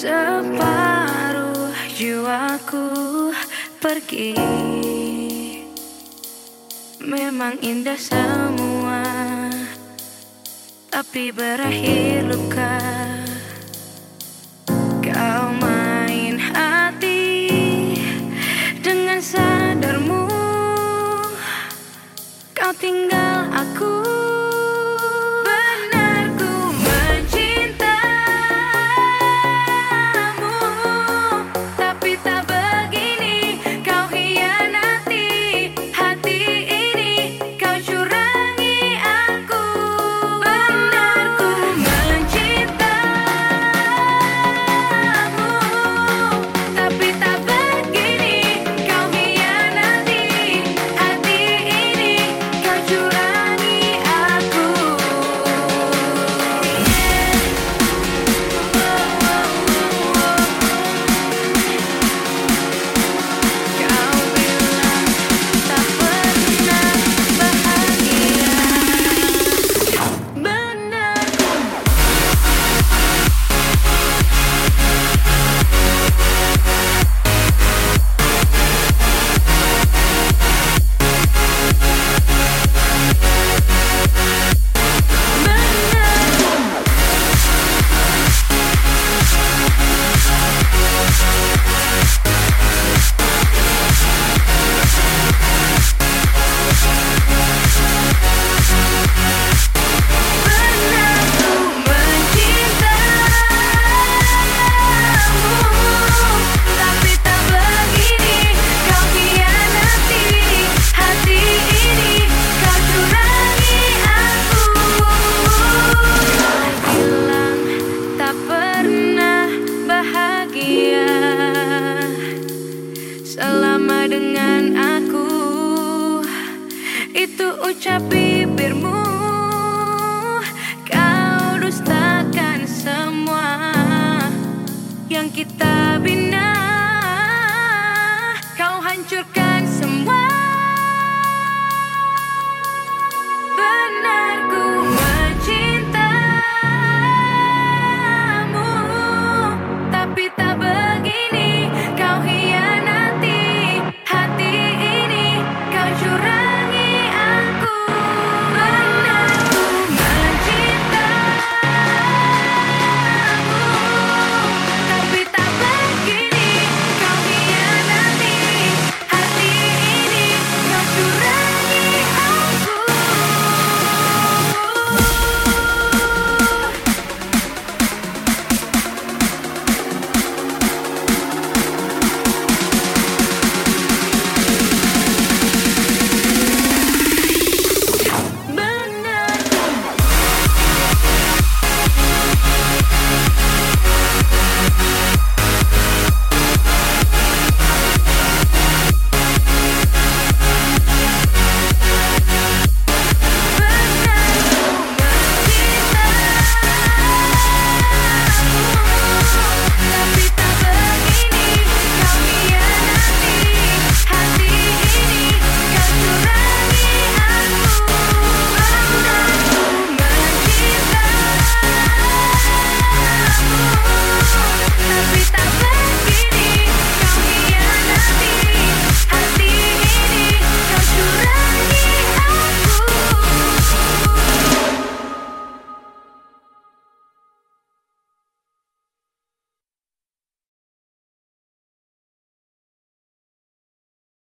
Separuh jiwaku pergi. Memang indah semua Tapi berakhir luka. Kau main hati Dengan sadarmu. Kau tinggal Selama dengan aku. Itu ucap bibirmu. Kau dustakan semua Yang kita bina. Kau hancurkan